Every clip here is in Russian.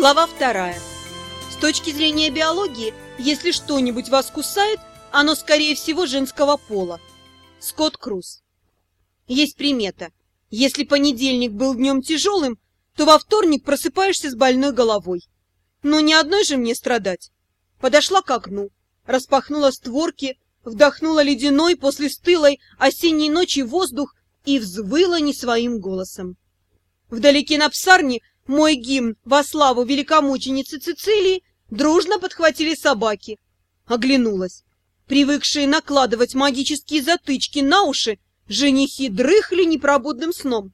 Глава вторая. С точки зрения биологии, если что-нибудь вас кусает, оно, скорее всего, женского пола. Скотт Круз. Есть примета. Если понедельник был днем тяжелым, то во вторник просыпаешься с больной головой. Но не одной же мне страдать. Подошла к окну, распахнула створки, вдохнула ледяной после стылой осенней ночи воздух и взвыла не своим голосом. Вдалеке на псарне мой гимн во славу великомученицы Цицилии дружно подхватили собаки. Оглянулась. Привыкшие накладывать магические затычки на уши, женихи дрыхли непробудным сном.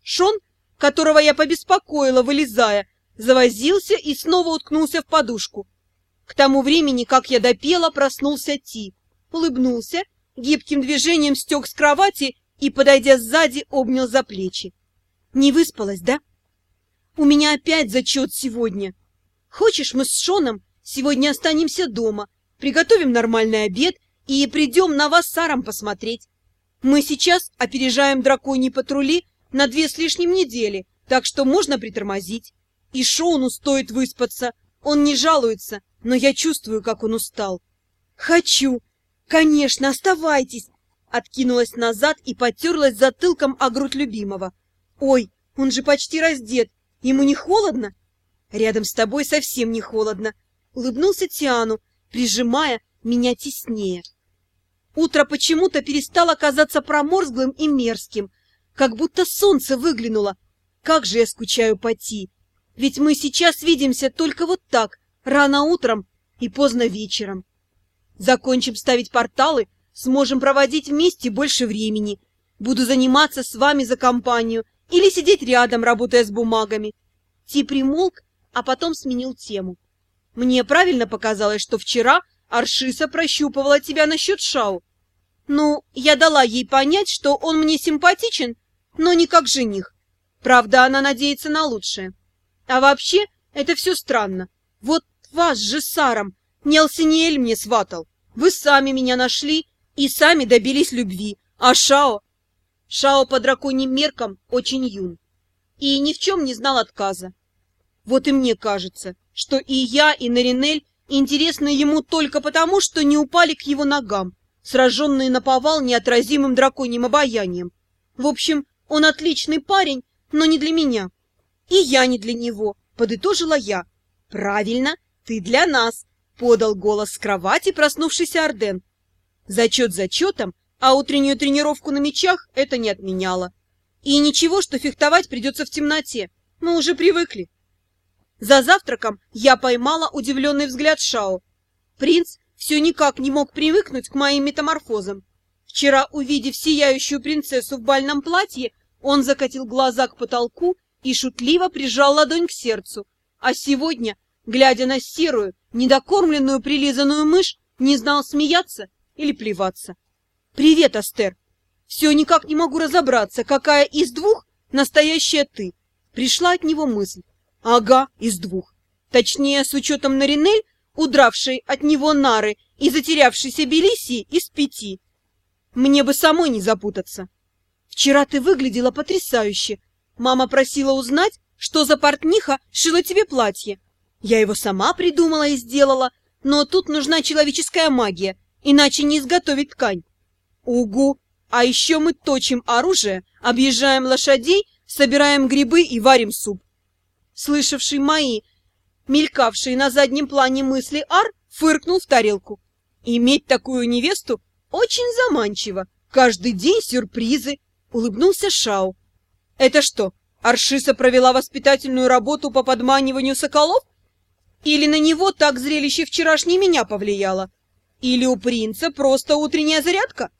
Шон, которого я побеспокоила, вылезая, завозился и снова уткнулся в подушку. К тому времени, как я допела, проснулся Ти, улыбнулся, гибким движением стек с кровати и, подойдя сзади, обнял за плечи. Не выспалась, да? У меня опять зачет сегодня. Хочешь, мы с Шоном сегодня останемся дома, приготовим нормальный обед и придем на вас с Саром посмотреть. Мы сейчас опережаем драконьи патрули на две с лишним недели, так что можно притормозить. И Шоуну стоит выспаться. Он не жалуется, но я чувствую, как он устал. Хочу. Конечно, оставайтесь. Откинулась назад и потерлась затылком о грудь любимого. Ой, он же почти раздет. Ему не холодно? Рядом с тобой совсем не холодно. Улыбнулся Тиану, прижимая меня теснее. Утро почему-то перестало казаться проморзглым и мерзким, как будто солнце выглянуло. Как же я скучаю по Ти! Ведь мы сейчас видимся только вот так, рано утром и поздно вечером. Закончим ставить порталы, сможем проводить вместе больше времени. Буду заниматься с вами за компанию или сидеть рядом, работая с бумагами. Ти примолк, а потом сменил тему. Мне правильно показалось, что вчера Аршиса прощупывала тебя насчет Шау. Ну, я дала ей понять, что он мне симпатичен, но не как жених. Правда, она надеется на лучшее. А вообще, это все странно. Вот вас же Саром не Алсиниэль мне сватал. Вы сами меня нашли и сами добились любви. А Шао Шао по драконьим меркам очень юн и ни в чем не знал отказа. Вот и мне кажется, что и я, и Наринель интересны ему только потому, что не упали к его ногам, сраженные на повал неотразимым драконьим обаянием. В общем, он отличный парень, но не для меня. И я не для него, подытожила я. Правильно, ты для нас, подал голос с кровати проснувшийся Арден. Зачет зачетом, а утреннюю тренировку на мечах это не отменяло. И ничего, что фехтовать придется в темноте. Мы уже привыкли. За завтраком я поймала удивленный взгляд Шао. Принц все никак не мог привыкнуть к моим метаморфозам. Вчера, увидев сияющую принцессу в бальном платье, он закатил глаза к потолку и шутливо прижал ладонь к сердцу. А сегодня, глядя на серую, недокормленную прилизанную мышь, не знал смеяться или плеваться. «Привет, Астер! Все никак не могу разобраться, какая из двух настоящая ты!» Пришла от него мысль. «Ага, из двух. Точнее, с учетом Наринель, удравшей от него нары и затерявшейся Белисии из пяти. Мне бы самой не запутаться. Вчера ты выглядела потрясающе. Мама просила узнать, что за портниха шила тебе платье. Я его сама придумала и сделала, но тут нужна человеческая магия, иначе не изготовить ткань. Угу! А еще мы точим оружие, объезжаем лошадей, собираем грибы и варим суп. Слышавший мои, мелькавшие на заднем плане мысли Ар, фыркнул в тарелку. Иметь такую невесту очень заманчиво. Каждый день сюрпризы, улыбнулся Шау. Это что, Аршиса провела воспитательную работу по подманиванию соколов? Или на него так зрелище вчерашней меня повлияло? Или у принца просто утренняя зарядка?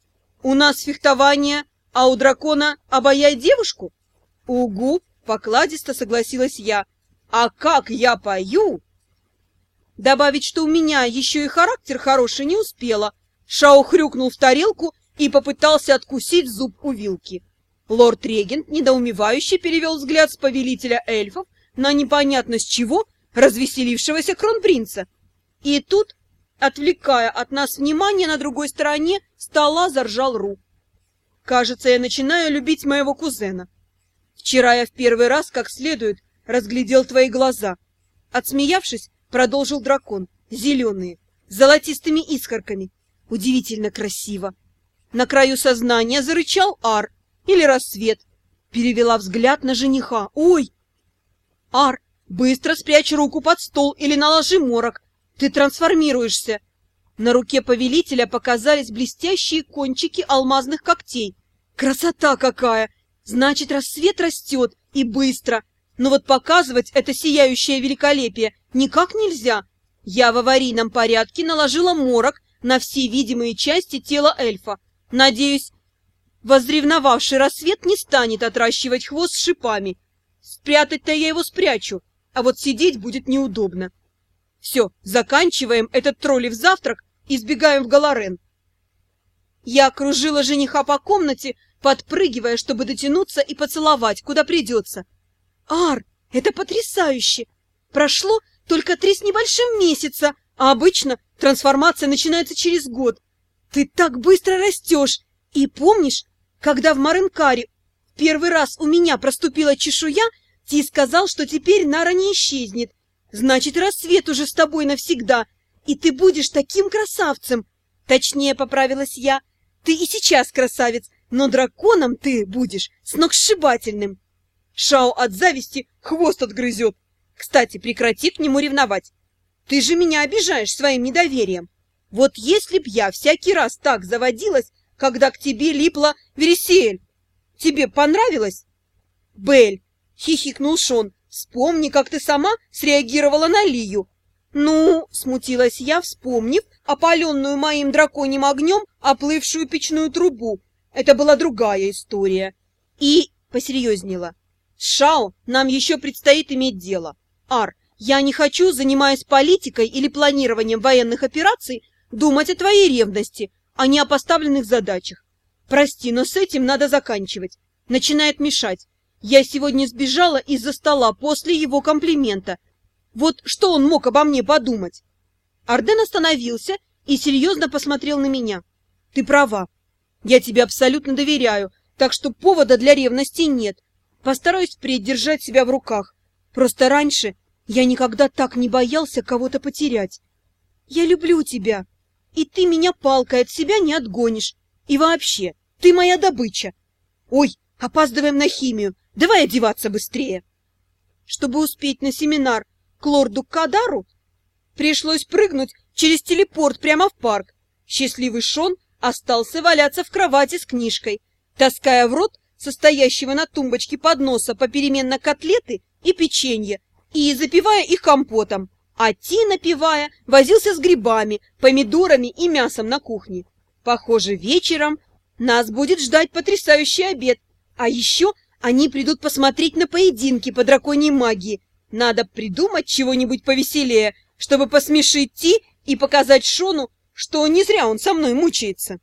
У нас фехтование, а у дракона обаяй девушку? Угу, покладисто согласилась я. А как я пою? Добавить, что у меня еще и характер хороший не успела. Шао хрюкнул в тарелку и попытался откусить зуб у вилки. Лорд-регент недоумевающе перевел взгляд с повелителя эльфов на непонятно с чего развеселившегося кронпринца. И тут Отвлекая от нас внимание на другой стороне, стола заржал Ру. Кажется, я начинаю любить моего кузена. Вчера я в первый раз как следует разглядел твои глаза. Отсмеявшись, продолжил дракон. Зеленые, с золотистыми искорками. Удивительно красиво. На краю сознания зарычал Ар или рассвет. Перевела взгляд на жениха. Ой! Ар, быстро спрячь руку под стол или наложи морок. Ты трансформируешься. На руке повелителя показались блестящие кончики алмазных когтей. Красота какая! Значит, рассвет растет и быстро. Но вот показывать это сияющее великолепие никак нельзя. Я в аварийном порядке наложила морок на все видимые части тела эльфа. Надеюсь, возревновавший рассвет не станет отращивать хвост с шипами. Спрятать-то я его спрячу, а вот сидеть будет неудобно. Все, заканчиваем этот троллев завтрак и сбегаем в Галарен. Я окружила жениха по комнате, подпрыгивая, чтобы дотянуться и поцеловать, куда придется. «Ар, это потрясающе! Прошло только три с небольшим месяца, а обычно трансформация начинается через год. Ты так быстро растешь! И помнишь, когда в Маренкаре первый раз у меня проступила чешуя, ты сказал, что теперь Нара не исчезнет. Значит, рассвет уже с тобой навсегда, и ты будешь таким красавцем. Точнее, поправилась я, ты и сейчас красавец, но драконом ты будешь сногсшибательным. Шао от зависти хвост отгрызет. Кстати, прекрати к нему ревновать. Ты же меня обижаешь своим недоверием. Вот если б я всякий раз так заводилась, когда к тебе липла Вересиэль, тебе понравилось? Бель, хихикнул Шон, вспомни, как ты сама среагировала на Лию. Ну, смутилась я, вспомнив опаленную моим драконьим огнем оплывшую печную трубу. Это была другая история. И посерьезнела. С Шао нам еще предстоит иметь дело. Ар, я не хочу, занимаясь политикой или планированием военных операций, думать о твоей ревности, а не о поставленных задачах. Прости, но с этим надо заканчивать. Начинает мешать. Я сегодня сбежала из-за стола после его комплимента. Вот что он мог обо мне подумать? Арден остановился и серьезно посмотрел на меня. Ты права. Я тебе абсолютно доверяю, так что повода для ревности нет. Постараюсь впредь держать себя в руках. Просто раньше я никогда так не боялся кого-то потерять. Я люблю тебя, и ты меня палкой от себя не отгонишь. И вообще, ты моя добыча. Ой, опаздываем на химию, давай одеваться быстрее. Чтобы успеть на семинар к лорду Кадару, пришлось прыгнуть через телепорт прямо в парк. Счастливый Шон остался валяться в кровати с книжкой, таская в рот состоящего на тумбочке подноса попеременно котлеты и печенье, и запивая их компотом, а Ти, напивая, возился с грибами, помидорами и мясом на кухне. Похоже, вечером нас будет ждать потрясающий обед, а еще они придут посмотреть на поединки по драконьей магии. Надо придумать чего-нибудь повеселее, чтобы посмешить Ти и показать Шону, что не зря он со мной мучается.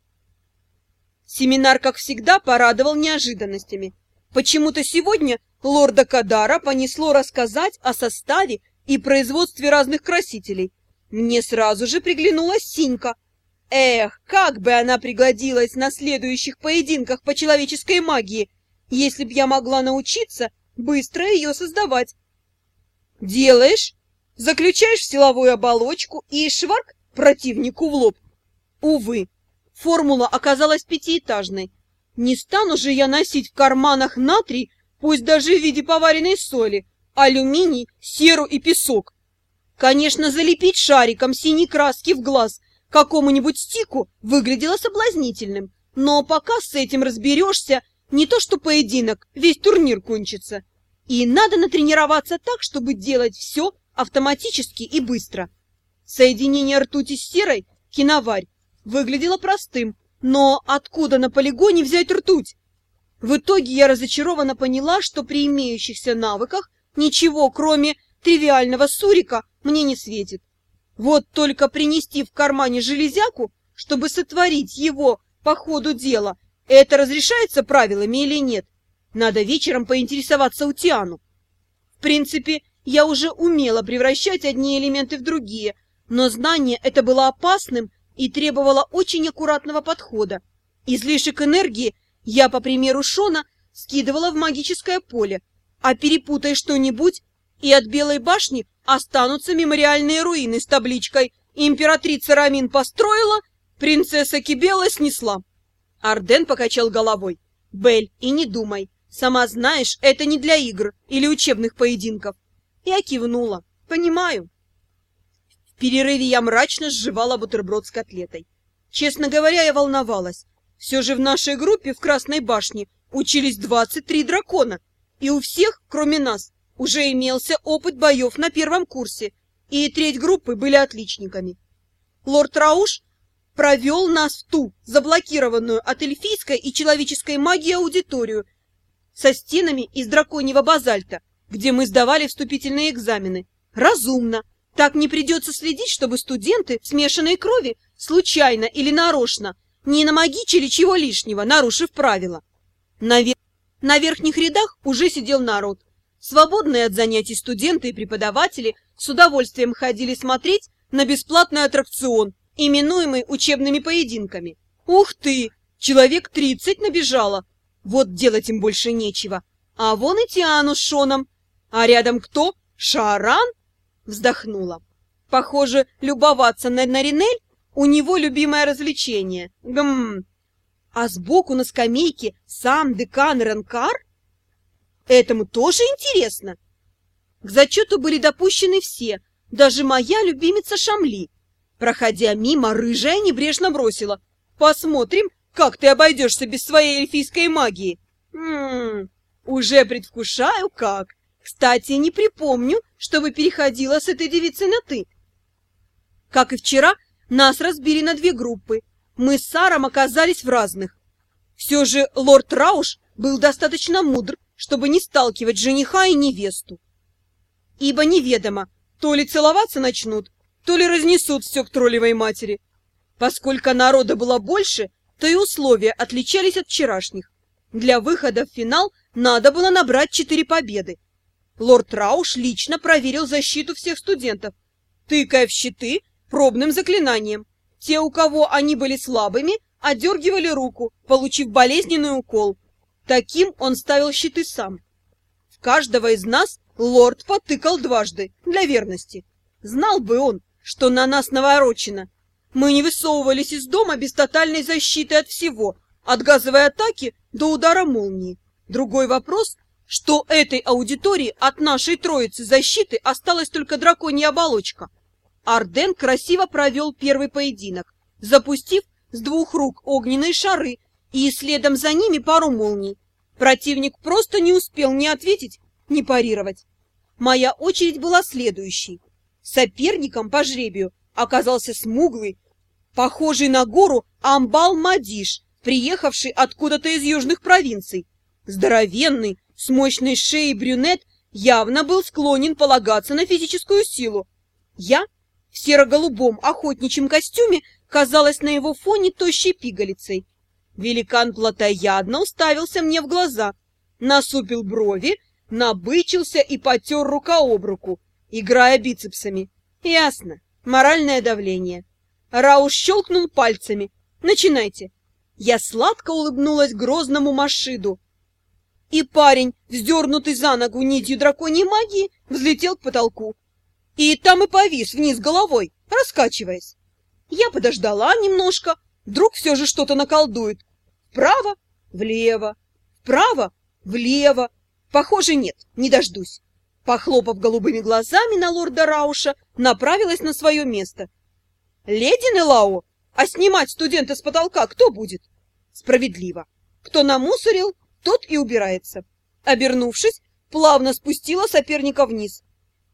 Семинар, как всегда, порадовал неожиданностями. Почему-то сегодня лорда Кадара понесло рассказать о составе и производстве разных красителей. Мне сразу же приглянулась Синька. Эх, как бы она пригодилась на следующих поединках по человеческой магии, если б я могла научиться быстро ее создавать. Делаешь, заключаешь в силовую оболочку и шварк противнику в лоб. Увы, формула оказалась пятиэтажной. Не стану же я носить в карманах натрий, пусть даже в виде поваренной соли, алюминий, серу и песок. Конечно, залепить шариком синей краски в глаз какому-нибудь стику выглядело соблазнительным, но пока с этим разберешься, не то что поединок, весь турнир кончится. И надо натренироваться так, чтобы делать все автоматически и быстро. Соединение ртути с серой, киноварь, выглядело простым, но откуда на полигоне взять ртуть? В итоге я разочарованно поняла, что при имеющихся навыках ничего, кроме тривиального сурика, мне не светит. Вот только принести в кармане железяку, чтобы сотворить его по ходу дела, это разрешается правилами или нет? Надо вечером поинтересоваться у Тиану. В принципе, я уже умела превращать одни элементы в другие, но знание это было опасным и требовала очень аккуратного подхода. Излишек энергии я, по примеру Шона, скидывала в магическое поле, а перепутай что-нибудь, и от Белой башни останутся мемориальные руины с табличкой «Императрица Рамин построила, принцесса Кибела снесла». Арден покачал головой. «Бель, и не думай. Сама знаешь, это не для игр или учебных поединков». Я кивнула. «Понимаю». В перерыве я мрачно сживала бутерброд с котлетой. Честно говоря, я волновалась. Все же в нашей группе в Красной башне учились 23 дракона, и у всех, кроме нас, уже имелся опыт боев на первом курсе, и треть группы были отличниками. Лорд Рауш провел нас в ту, заблокированную от эльфийской и человеческой магии аудиторию, со стенами из драконьего базальта, где мы сдавали вступительные экзамены. Разумно. Так не придется следить, чтобы студенты смешанной крови случайно или нарочно не намагичили чего лишнего, нарушив правила. На, вер... на верхних рядах уже сидел народ. Свободные от занятий студенты и преподаватели с удовольствием ходили смотреть на бесплатный аттракцион, именуемый учебными поединками. Ух ты! Человек тридцать набежало! Вот делать им больше нечего. А вон и Тиану с Шоном. А рядом кто? Шаран? Вздохнула. Похоже, любоваться на Наринель у него любимое развлечение. Гм. А сбоку на скамейке сам декан Ренкар? Этому тоже интересно. К зачету были допущены все, даже моя любимица Шамли. Проходя мимо, рыжая небрежно бросила. Посмотрим, как ты обойдешься без своей эльфийской магии. Ммм, уже предвкушаю как. Кстати, не припомню, чтобы переходила с этой девицей на «ты». Как и вчера, нас разбили на две группы. Мы с Саром оказались в разных. Все же лорд Рауш был достаточно мудр, чтобы не сталкивать жениха и невесту. Ибо неведомо, то ли целоваться начнут, то ли разнесут все к троллевой матери. Поскольку народа было больше, то и условия отличались от вчерашних. Для выхода в финал надо было набрать четыре победы. Лорд Рауш лично проверил защиту всех студентов, тыкая в щиты пробным заклинанием. Те, у кого они были слабыми, отдергивали руку, получив болезненный укол. Таким он ставил щиты сам. В каждого из нас лорд потыкал дважды, для верности. Знал бы он, что на нас наворочено. Мы не высовывались из дома без тотальной защиты от всего, от газовой атаки до удара молнии. Другой вопрос, что этой аудитории от нашей троицы защиты осталась только драконья оболочка. Арден красиво провел первый поединок, запустив с двух рук огненные шары и следом за ними пару молний. Противник просто не успел ни ответить, ни парировать. Моя очередь была следующей. Соперником по жребию оказался смуглый, похожий на гору Амбал-Мадиш, приехавший откуда-то из южных провинций. Здоровенный, с мощной шеей брюнет явно был склонен полагаться на физическую силу. Я в серо-голубом охотничьем костюме казалась на его фоне тощей пигалицей. Великан плотоядно уставился мне в глаза, насупил брови, набычился и потер рука об руку, играя бицепсами. Ясно, моральное давление. Рауш щелкнул пальцами. «Начинайте!» Я сладко улыбнулась грозному Машиду. И парень, вздернутый за ногу нитью драконьей магии, взлетел к потолку. И там и повис вниз головой, раскачиваясь. Я подождала немножко, вдруг все же что-то наколдует. Вправо, влево, вправо, влево. Похоже, нет, не дождусь. Похлопав голубыми глазами на лорда Рауша, направилась на свое место. «Леди Нелао, а снимать студента с потолка кто будет?» «Справедливо. Кто намусорил, тот и убирается». Обернувшись, плавно спустила соперника вниз.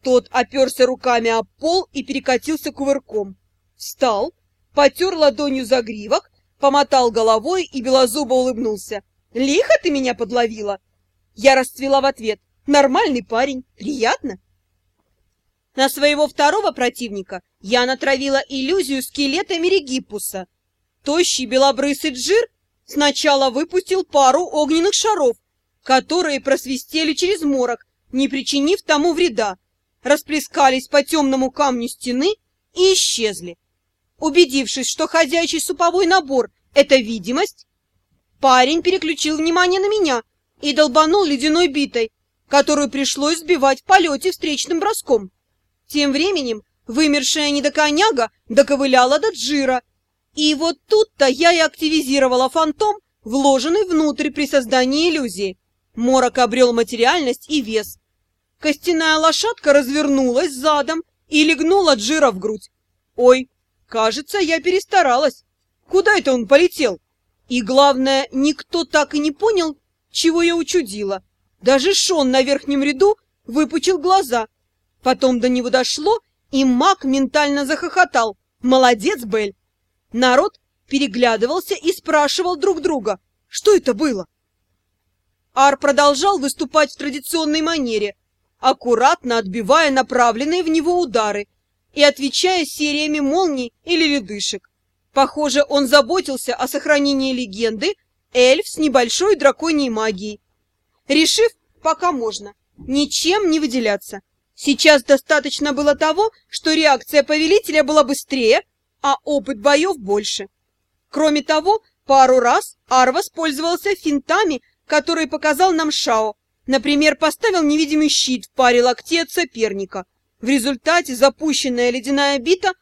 Тот оперся руками о пол и перекатился кувырком. Встал, потер ладонью за гривок, помотал головой и белозубо улыбнулся. «Лихо ты меня подловила!» Я расцвела в ответ. «Нормальный парень, приятно!» На своего второго противника я натравила иллюзию скелета Мерегиппуса. Тощий белобрысый джир сначала выпустил пару огненных шаров, которые просвистели через морок, не причинив тому вреда, расплескались по темному камню стены и исчезли. Убедившись, что ходячий суповой набор — это видимость, парень переключил внимание на меня и долбанул ледяной битой, которую пришлось сбивать в полете встречным броском. Тем временем вымершая недоконяга доковыляла до Джира. И вот тут-то я и активизировала фантом, вложенный внутрь при создании иллюзии. Морок обрел материальность и вес. Костяная лошадка развернулась задом и легнула Джира в грудь. Ой, кажется, я перестаралась. Куда это он полетел? И главное, никто так и не понял, чего я учудила. Даже Шон на верхнем ряду выпучил глаза. Потом до него дошло, и маг ментально захохотал. «Молодец, Бель!» Народ переглядывался и спрашивал друг друга, что это было. Ар продолжал выступать в традиционной манере, аккуратно отбивая направленные в него удары и отвечая сериями молний или ледышек. Похоже, он заботился о сохранении легенды эльф с небольшой драконьей магией, решив, пока можно, ничем не выделяться. Сейчас достаточно было того, что реакция повелителя была быстрее, а опыт боев больше. Кроме того, пару раз Ар воспользовался финтами, которые показал нам Шао. Например, поставил невидимый щит в паре локтей от соперника. В результате запущенная ледяная бита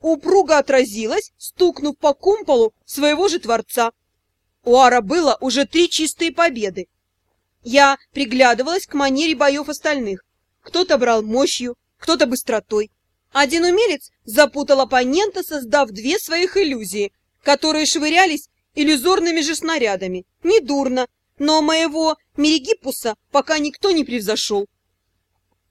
упруго отразилась, стукнув по кумполу своего же творца. У Ара было уже три чистые победы. Я приглядывалась к манере боев остальных. Кто-то брал мощью, кто-то быстротой. Один умелец запутал оппонента, создав две своих иллюзии, которые швырялись иллюзорными же снарядами. Недурно, но моего Мерегипуса пока никто не превзошел.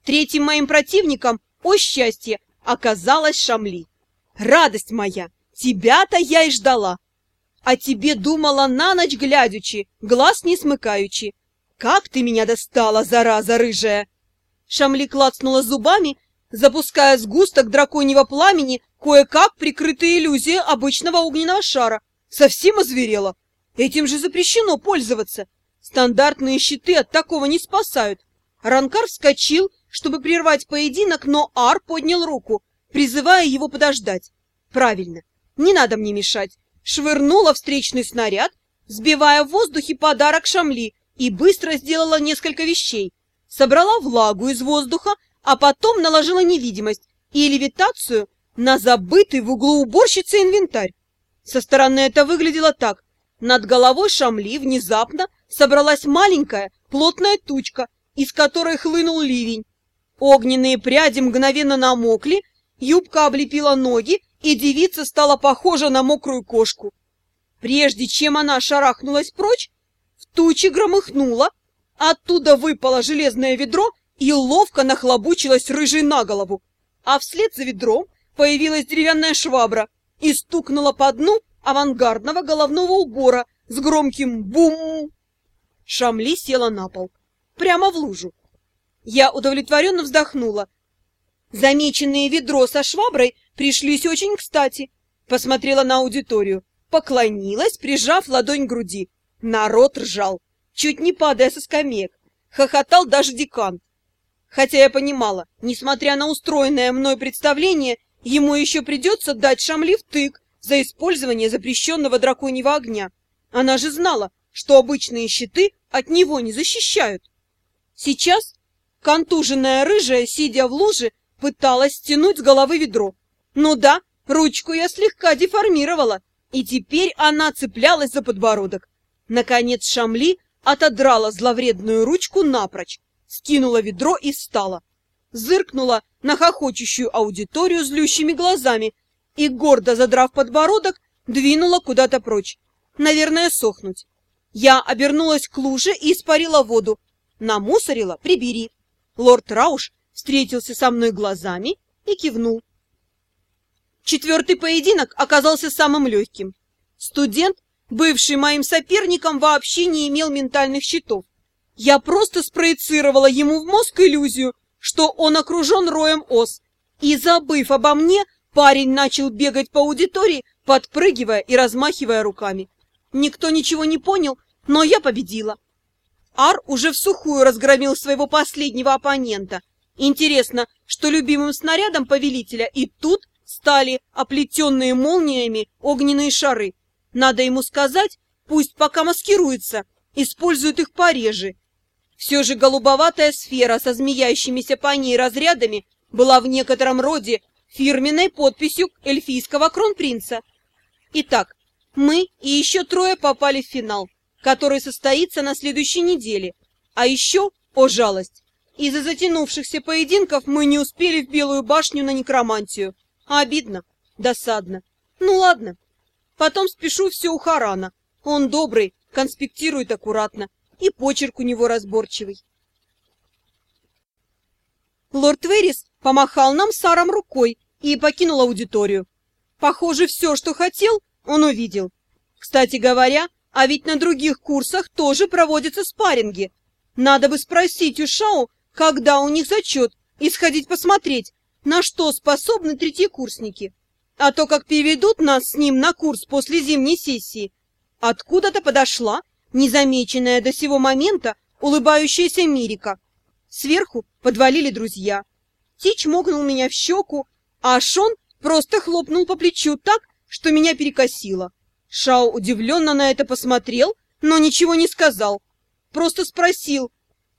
Третьим моим противником, о счастье, оказалась Шамли. Радость моя, тебя-то я и ждала. А тебе думала на ночь глядячи, глаз не смыкаючи. Как ты меня достала, зараза рыжая! Шамли клацнула зубами, запуская сгусток драконьего пламени, кое-как прикрытая иллюзия обычного огненного шара. Совсем озверела. Этим же запрещено пользоваться. Стандартные щиты от такого не спасают. Ранкар вскочил, чтобы прервать поединок, но Ар поднял руку, призывая его подождать. Правильно, не надо мне мешать. Швырнула встречный снаряд, сбивая в воздухе подарок Шамли, и быстро сделала несколько вещей. Собрала влагу из воздуха, а потом наложила невидимость и левитацию на забытый в углу уборщицы инвентарь. Со стороны это выглядело так. Над головой Шамли внезапно собралась маленькая плотная тучка, из которой хлынул ливень. Огненные пряди мгновенно намокли, юбка облепила ноги, и девица стала похожа на мокрую кошку. Прежде чем она шарахнулась прочь, в туче громыхнуло, оттуда выпало железное ведро и ловко нахлобучилась рыжей на голову, а вслед за ведром появилась деревянная швабра и стукнула по дну авангардного головного убора с громким бум. Шамли села на пол, прямо в лужу. Я удовлетворенно вздохнула. Замеченные ведро со шваброй пришлись очень кстати. Посмотрела на аудиторию, поклонилась, прижав ладонь к груди. Народ ржал, чуть не падая со скамеек. Хохотал даже декан. Хотя я понимала, несмотря на устроенное мной представление, ему еще придется дать Шамли втык за использование запрещенного драконьего огня. Она же знала, что обычные щиты от него не защищают. Сейчас контуженная рыжая, сидя в луже, пыталась стянуть с головы ведро. Ну да, ручку я слегка деформировала, и теперь она цеплялась за подбородок. Наконец Шамли отодрала зловредную ручку напрочь, скинула ведро и встала. Зыркнула на хохочущую аудиторию злющими глазами и, гордо задрав подбородок, двинула куда-то прочь. Наверное, сохнуть. Я обернулась к луже и испарила воду. Намусорила — прибери. Лорд Рауш встретился со мной глазами и кивнул. Четвертый поединок оказался самым легким. Студент, бывший моим соперником, вообще не имел ментальных щитов. Я просто спроецировала ему в мозг иллюзию, что он окружен роем ос. И, забыв обо мне, парень начал бегать по аудитории, подпрыгивая и размахивая руками. Никто ничего не понял, но я победила. Ар уже в сухую разгромил своего последнего оппонента. Интересно, что любимым снарядом повелителя и тут стали оплетенные молниями огненные шары. Надо ему сказать, пусть пока маскируется, использует их пореже. Все же голубоватая сфера со змеящимися по ней разрядами была в некотором роде фирменной подписью эльфийского кронпринца. Итак, мы и еще трое попали в финал, который состоится на следующей неделе. А еще, о жалость, из-за затянувшихся поединков мы не успели в Белую башню на некромантию. Обидно, досадно. Ну ладно. Потом спешу все у Харана. Он добрый, конспектирует аккуратно, и почерк у него разборчивый. Лорд Верис помахал нам Саром рукой и покинул аудиторию. Похоже, все, что хотел, он увидел. Кстати говоря, а ведь на других курсах тоже проводятся спарринги. Надо бы спросить у Шау, когда у них зачет, и сходить посмотреть, на что способны третьекурсники. А то, как переведут нас с ним на курс после зимней сессии, откуда-то подошла, незамеченная до сего момента, улыбающаяся Мирика. Сверху подвалили друзья. Тич мокнул меня в щеку, а Шон просто хлопнул по плечу так, что меня перекосило. Шао удивленно на это посмотрел, но ничего не сказал. Просто спросил,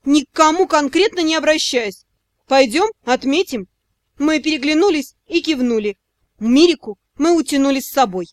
никому конкретно не обращаясь. «Пойдем, отметим?» Мы переглянулись и кивнули. Мирику мы утянули с собой.